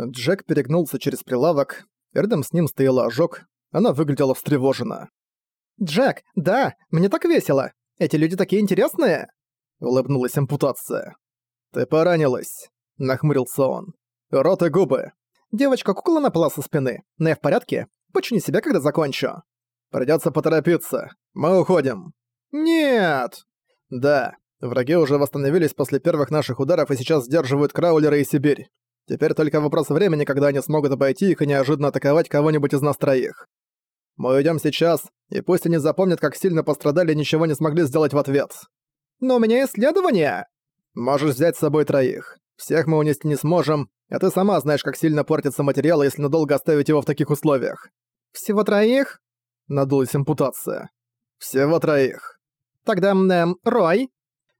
Джек перегнулся через прилавок. Рядом с ним стояла ожог. Она выглядела встревоженно. «Джек, да, мне так весело. Эти люди такие интересные!» Улыбнулась ампутация. «Ты поранилась», — нахмурился он. «Рот и губы». «Девочка-кукла напала со спины. Но я в порядке. Почини себя, когда закончу». «Придётся поторопиться. Мы уходим». «Нет!» «Да. Враги уже восстановились после первых наших ударов и сейчас сдерживают Краулера и Сибирь. Теперь только вопрос времени, когда они смогут обойти их и неожиданно атаковать кого-нибудь из нас троих. Мы уйдем сейчас, и пусть они запомнят, как сильно пострадали и ничего не смогли сделать в ответ. Но у меня исследование. Можешь взять с собой троих. Всех мы унести не сможем, а ты сама знаешь, как сильно портится материал, если надолго оставить его в таких условиях. Всего троих? Надулась импутация. Всего троих. Тогда, эм, Рой?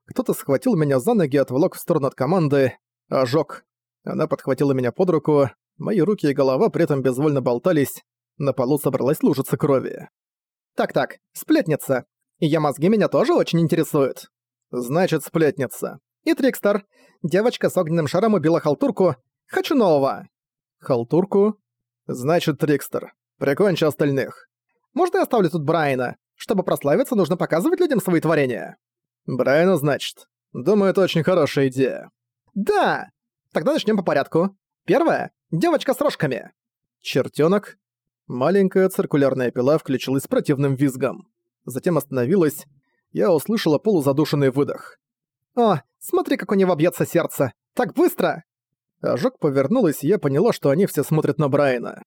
Кто-то схватил меня за ноги и отволок в сторону от команды. Ожог. Она подхватила меня под руку. Мои руки и голова при этом безвольно болтались. На полу собралась лужица крови. «Так-так, сплетница. Я мозги меня тоже очень интересуют». «Значит, сплетница». «И Трикстер. Девочка с огненным шаром убила халтурку. Хочу нового». «Халтурку?» «Значит, Трикстер. Прикончи остальных». «Можно я оставлю тут Брайана? Чтобы прославиться, нужно показывать людям свои творения». «Брайана, значит. Думаю, это очень хорошая идея». «Да! Тогда начнем по порядку. Первое. Девочка с рожками». «Чертёнок?» Маленькая циркулярная пила включилась с противным визгом. Затем остановилась. Я услышала полузадушенный выдох. «О, смотри, как у него бьется сердце! Так быстро!» Ожог повернулась, и я поняла, что они все смотрят на Брайана.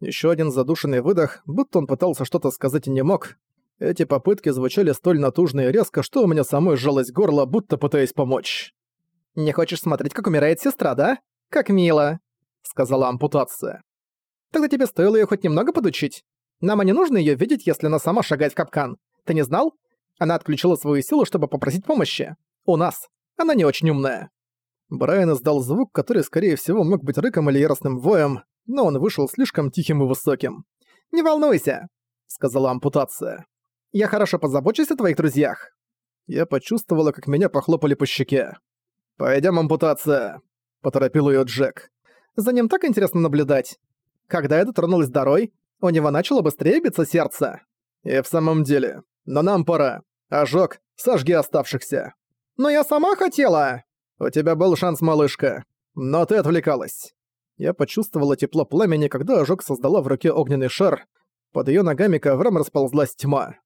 Еще один задушенный выдох, будто он пытался что-то сказать и не мог. Эти попытки звучали столь натужно и резко, что у меня самой сжалось горло, будто пытаясь помочь. «Не хочешь смотреть, как умирает сестра, да? Как мило!» — сказала ампутация. Тогда тебе стоило её хоть немного подучить. Нам не нужно её видеть, если она сама шагает в капкан. Ты не знал? Она отключила свою силу, чтобы попросить помощи. У нас. Она не очень умная». Брайан издал звук, который, скорее всего, мог быть рыком или яростным воем, но он вышел слишком тихим и высоким. «Не волнуйся», — сказала ампутация. «Я хорошо позабочусь о твоих друзьях». Я почувствовала, как меня похлопали по щеке. «Пойдём, ампутация», — поторопил её Джек. «За ним так интересно наблюдать. Когда я дотронулась до Рой, у него начало быстрее биться сердце. И в самом деле, но нам пора. Ожог, сожги оставшихся. Но я сама хотела. У тебя был шанс, малышка. Но ты отвлекалась. Я почувствовала тепло пламени, когда ожог создала в руке огненный шар. Под её ногами ковром расползлась тьма.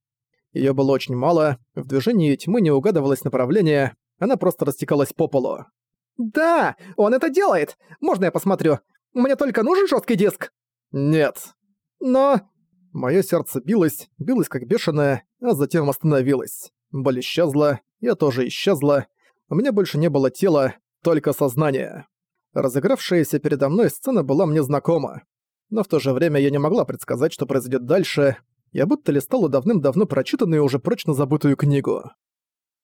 Её было очень мало, в движении тьмы не угадывалось направление, она просто растекалась по полу. «Да, он это делает! Можно я посмотрю? Мне только нужен жесткий диск?» «Нет». «Но...» Моё сердце билось, билось как бешеное, а затем остановилось. Боль исчезла, я тоже исчезла. У меня больше не было тела, только сознание. Разыгравшаяся передо мной сцена была мне знакома. Но в то же время я не могла предсказать, что произойдет дальше. Я будто листала давным-давно прочитанную уже прочно забытую книгу.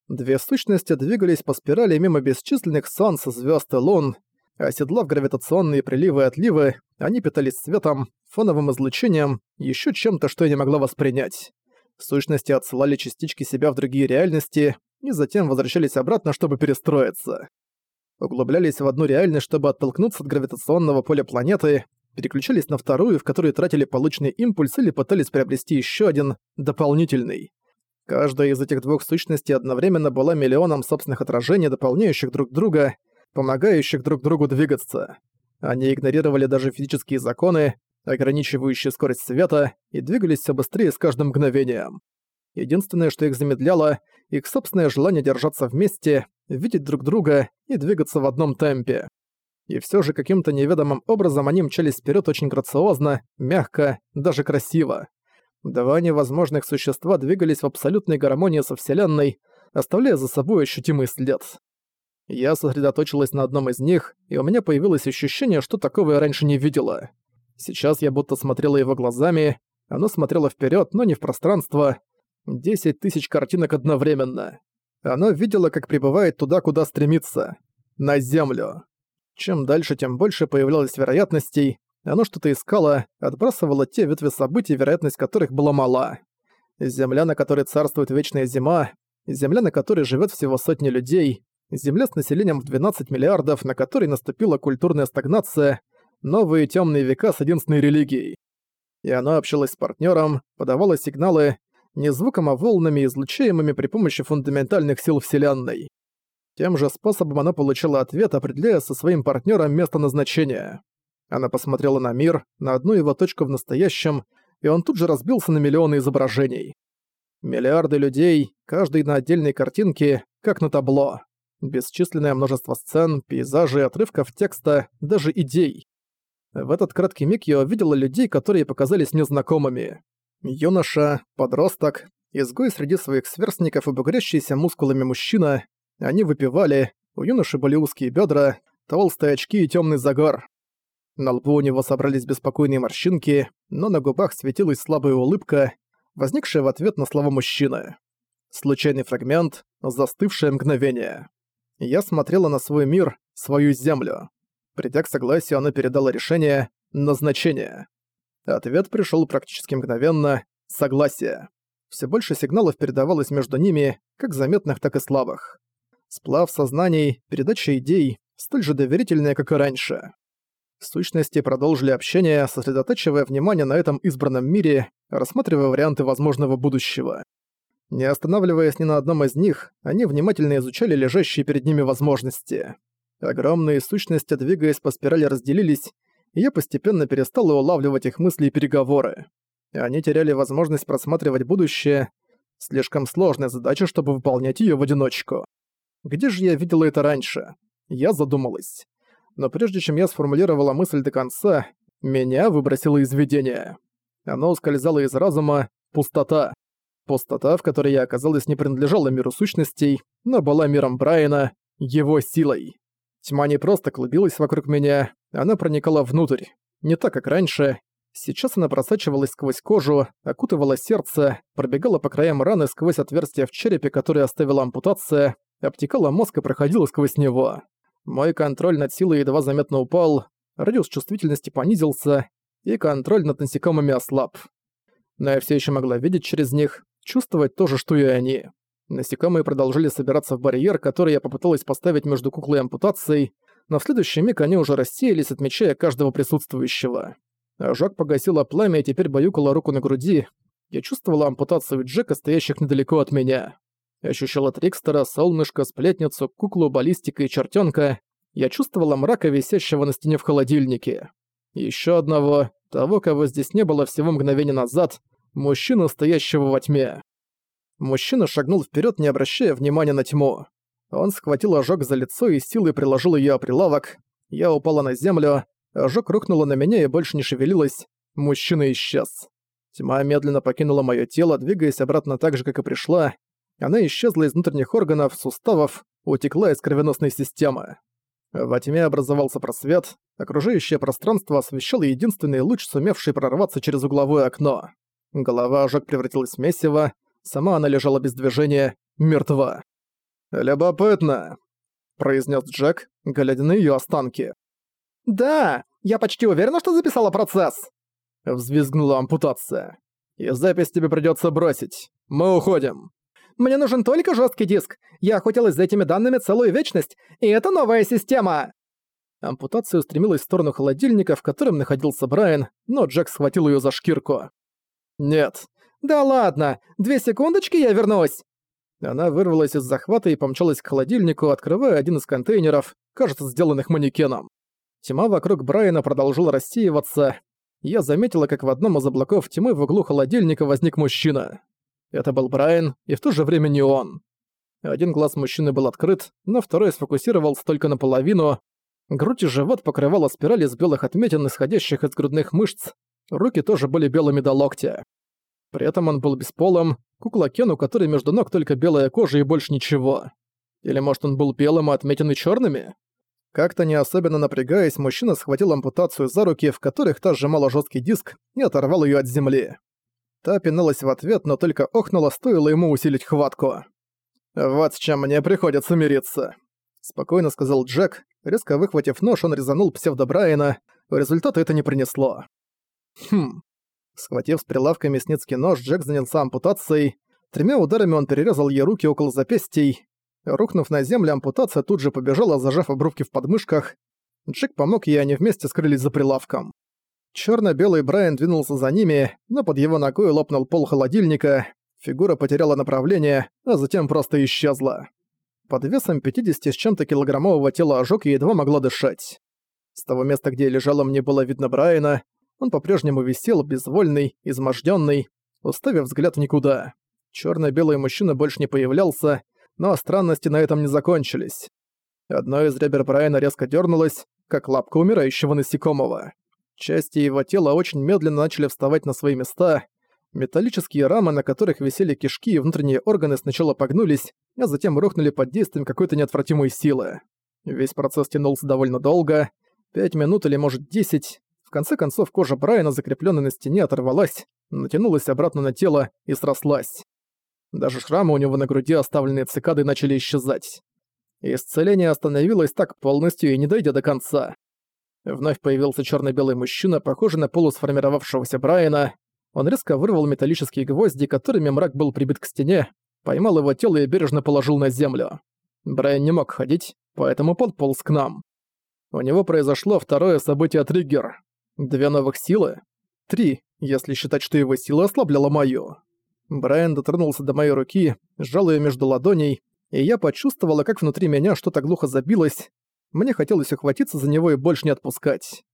Две сущности двигались по спирали мимо бесчисленных солнц, звезд и лун, Оседлав гравитационные приливы и отливы, они питались светом, фоновым излучением, еще чем-то, что я не могла воспринять. Сущности отсылали частички себя в другие реальности и затем возвращались обратно, чтобы перестроиться. Углублялись в одну реальность, чтобы оттолкнуться от гравитационного поля планеты, переключались на вторую, в которой тратили полученный импульс или пытались приобрести еще один, дополнительный. Каждая из этих двух сущностей одновременно была миллионом собственных отражений, дополняющих друг друга — помогающих друг другу двигаться. Они игнорировали даже физические законы, ограничивающие скорость света, и двигались все быстрее с каждым мгновением. Единственное, что их замедляло, их собственное желание держаться вместе, видеть друг друга и двигаться в одном темпе. И все же каким-то неведомым образом они мчались вперед очень грациозно, мягко, даже красиво. Два невозможных существа двигались в абсолютной гармонии со Вселенной, оставляя за собой ощутимый след. Я сосредоточилась на одном из них, и у меня появилось ощущение, что такого я раньше не видела. Сейчас я будто смотрела его глазами, оно смотрело вперед, но не в пространство. Десять тысяч картинок одновременно. Оно видело, как прибывает туда, куда стремится. На Землю. Чем дальше, тем больше появлялось вероятностей. Оно что-то искало, отбрасывало те ветви событий, вероятность которых была мала. Земля, на которой царствует вечная зима, земля, на которой живет всего сотни людей, Земля с населением в 12 миллиардов, на которой наступила культурная стагнация, новые темные века с единственной религией. И оно общалось с партнером, подавало сигналы не звуком, а волнами, излучаемыми при помощи фундаментальных сил Вселенной. Тем же способом она получила ответ, определяя со своим партнером место назначения. Она посмотрела на мир, на одну его точку в настоящем, и он тут же разбился на миллионы изображений. Миллиарды людей, каждый на отдельной картинке, как на табло. Бесчисленное множество сцен, пейзажей, отрывков текста, даже идей. В этот краткий миг я увидела людей, которые показались мне знакомыми. Юноша, подросток, изгой среди своих сверстников и бугрящийся мускулами мужчина. Они выпивали, у юноши были узкие бедра, толстые очки и темный загар. На лбу у него собрались беспокойные морщинки, но на губах светилась слабая улыбка, возникшая в ответ на слова мужчины. Случайный фрагмент, застывшее мгновение. Я смотрела на свой мир, свою землю. Придя к согласию, она передала решение «назначение». Ответ пришел практически мгновенно «согласие». Все больше сигналов передавалось между ними, как заметных, так и слабых. Сплав сознаний, передача идей, столь же доверительная, как и раньше. Сущности продолжили общение, сосредотачивая внимание на этом избранном мире, рассматривая варианты возможного будущего. Не останавливаясь ни на одном из них, они внимательно изучали лежащие перед ними возможности. Огромные сущности, двигаясь по спирали, разделились, и я постепенно перестал улавливать их мысли и переговоры. Они теряли возможность просматривать будущее. Слишком сложная задача, чтобы выполнять ее в одиночку. Где же я видела это раньше? Я задумалась. Но прежде чем я сформулировала мысль до конца, меня выбросило из видения. Оно ускользало из разума, пустота. Пустота, в которой я оказалась, не принадлежала миру сущностей, но была миром Брайана, его силой. Тьма не просто клубилась вокруг меня, она проникала внутрь. Не так, как раньше. Сейчас она просачивалась сквозь кожу, окутывала сердце, пробегала по краям раны сквозь отверстие в черепе, которое оставила ампутация, обтекала мозг и проходила сквозь него. Мой контроль над силой едва заметно упал, радиус чувствительности понизился, и контроль над насекомыми ослаб. Но я все еще могла видеть через них, чувствовать то же, что и они. Насекомые продолжили собираться в барьер, который я попыталась поставить между куклой и ампутацией, но в следующий миг они уже рассеялись, отмечая каждого присутствующего. Ожог погасила пламя и теперь баюкала руку на груди. Я чувствовала ампутацию Джека, стоящих недалеко от меня. Ощущала Трикстера, Солнышко, Сплетницу, куклу, баллистика и чертенка. Я чувствовала мрака, висящего на стене в холодильнике. Еще одного, того, кого здесь не было всего мгновения назад, мужчину, стоящего во тьме. Мужчина шагнул вперед, не обращая внимания на тьму. Он схватил ожог за лицо и силой приложил ее о прилавок. Я упала на землю, ожог рухнула на меня и больше не шевелилась. Мужчина исчез. Тьма медленно покинула мое тело, двигаясь обратно так же, как и пришла. Она исчезла из внутренних органов, суставов, утекла из кровеносной системы. Во тьме образовался просвет, окружающее пространство освещал единственный луч, сумевший прорваться через угловое окно. Голова ожог превратилась в месиво, Сама она лежала без движения, мертва. «Любопытно», — произнес Джек, глядя на её останки. «Да, я почти уверена, что записала процесс», — взвизгнула ампутация. «И запись тебе придётся бросить. Мы уходим». «Мне нужен только жёсткий диск. Я охотилась за этими данными целую вечность, и это новая система!» Ампутация устремилась в сторону холодильника, в котором находился Брайан, но Джек схватил её за шкирку. «Нет, «Да ладно! Две секундочки, я вернусь!» Она вырвалась из захвата и помчалась к холодильнику, открывая один из контейнеров, кажется, сделанных манекеном. Тьма вокруг Брайана продолжила рассеиваться. Я заметила, как в одном из облаков тьмы в углу холодильника возник мужчина. Это был Брайан, и в то же время не он. Один глаз мужчины был открыт, но второй сфокусировался только наполовину. Грудь и живот покрывала спираль из белых отметин, исходящих из грудных мышц. Руки тоже были белыми до локтя. При этом он был бесполым, кукла Кен, у которой между ног только белая кожа и больше ничего. Или может он был белым, а отметины черными? Как-то не особенно напрягаясь, мужчина схватил ампутацию за руки, в которых та сжимала жесткий диск, и оторвал ее от земли. Та пиналась в ответ, но только охнула, стоило ему усилить хватку. «Вот с чем мне приходится мириться», — спокойно сказал Джек. Резко выхватив нож, он резанул псевдо Брайана. Результата это не принесло. Хм, Схватив с прилавка мясницкий нож, Джек занялся ампутацией. Тремя ударами он перерезал ей руки около запястий. Рухнув на землю, ампутация тут же побежала, зажав обрубки в подмышках. Джек помог ей, они вместе скрылись за прилавком. Чёрно-белый Брайан двинулся за ними, но под его ногой лопнул пол холодильника, фигура потеряла направление, а затем просто исчезла. Под весом 50 с чем-то килограммового тела ожог едва могла дышать. С того места, где лежала, мне было видно Брайана. Он по-прежнему висел, безвольный, измождённый, уставив взгляд в никуда. Чёрно-белый мужчина больше не появлялся, но странности на этом не закончились. Одно из ребер Брайана резко дернулось, как лапка умирающего насекомого. Части его тела очень медленно начали вставать на свои места. Металлические рамы, на которых висели кишки и внутренние органы, сначала погнулись, а затем рухнули под действием какой-то неотвратимой силы. Весь процесс тянулся довольно долго, пять минут или может десять. В конце концов кожа Брайана, закрепленная на стене, оторвалась, натянулась обратно на тело и срослась. Даже шрамы у него на груди, оставленные цикадой, начали исчезать. Исцеление остановилось так полностью и не дойдя до конца. Вновь появился черно белый мужчина, похожий на полусформировавшегося Брайана. Он резко вырвал металлические гвозди, которыми мрак был прибит к стене, поймал его тело и бережно положил на землю. Брайан не мог ходить, поэтому подполз к нам. У него произошло второе событие-триггер. Две новых силы? Три, если считать, что его сила ослабляла мою. Брайан дотронулся до моей руки, сжал ее между ладоней, и я почувствовала, как внутри меня что-то глухо забилось. Мне хотелось ухватиться за него и больше не отпускать.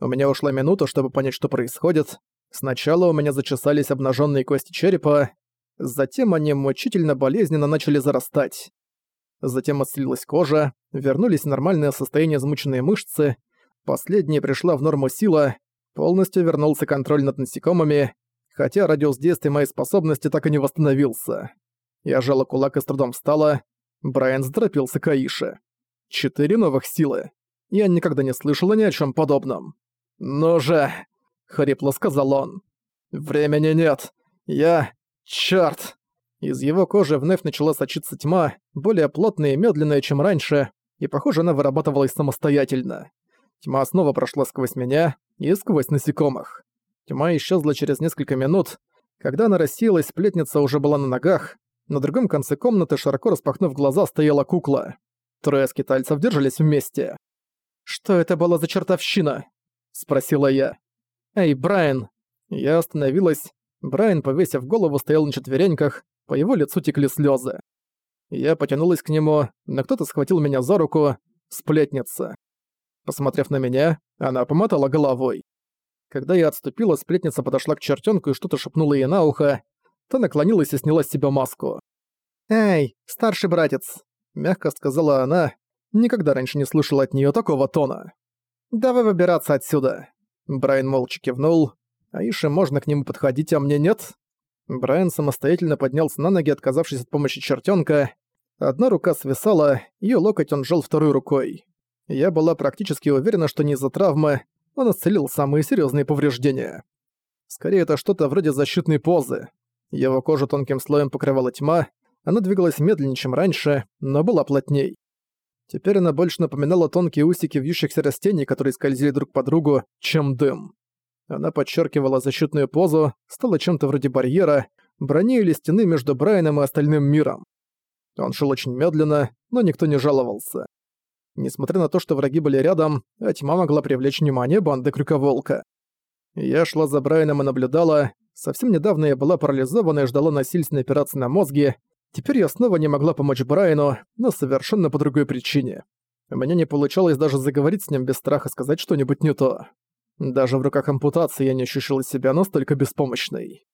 У меня ушла минута, чтобы понять, что происходит. Сначала у меня зачесались обнаженные кости черепа, затем они мучительно болезненно начали зарастать. Затем отслилась кожа, вернулись в нормальное состояние измученные мышцы, последняя пришла в норму сила, полностью вернулся контроль над насекомыми, хотя радиус действия моей способности так и не восстановился. Я жала кулак и с трудом встала. Брайан заторопился к Аише. Четыре новых силы. Я никогда не слышала ни о чем подобном. «Ну же!» — хрипло сказал он. «Времени нет. Я... Чёрт!» Из его кожи вновь начала сочиться тьма, более плотная и медленная, чем раньше, и, похоже, она вырабатывалась самостоятельно. Тьма снова прошла сквозь меня и сквозь насекомых. Тьма исчезла через несколько минут. Когда она рассеялась, сплетница уже была на ногах. На другом конце комнаты, широко распахнув глаза, стояла кукла. Трое скитальцев держались вместе. «Что это было за чертовщина?» — спросила я. «Эй, Брайан!» Я остановилась. Брайан, повесив голову, стоял на четвереньках, по его лицу текли слезы. Я потянулась к нему, но кто-то схватил меня за руку. Сплетница. Посмотрев на меня, она помотала головой. Когда я отступила, сплетница подошла к чертенку и что-то шепнула ей на ухо. Та наклонилась и сняла с себя маску. «Эй, старший братец!» — мягко сказала она. Никогда раньше не слышала от нее такого тона. «Давай выбираться отсюда!» Брайан молча кивнул. Аише можно к нему подходить, а мне нет. Брайан самостоятельно поднялся на ноги, отказавшись от помощи чертенка. Одна рука свисала, ее локоть он сжал второй рукой. Я была практически уверена, что не из-за травмы он исцелил самые серьезные повреждения. Скорее, это что-то вроде защитной позы. Его кожу тонким слоем покрывала тьма, она двигалась медленнее, чем раньше, но была плотней. Теперь она больше напоминала тонкие усики вьющихся растений, которые скользили друг по другу, чем дым. Она подчеркивала защитную позу, стала чем-то вроде барьера, брони или стены между Брайаном и остальным миром. Он шел очень медленно, но никто не жаловался. Несмотря на то, что враги были рядом, а тьма могла привлечь внимание банды Крюковолка. Я шла за Брайаном и наблюдала. Совсем недавно я была парализована и ждала насильственной операции на мозге. Теперь я снова не могла помочь Брайану, но совершенно по другой причине. У меня не получалось даже заговорить с ним без страха сказать что-нибудь не то. Даже в руках ампутации я не ощущала себя настолько беспомощной.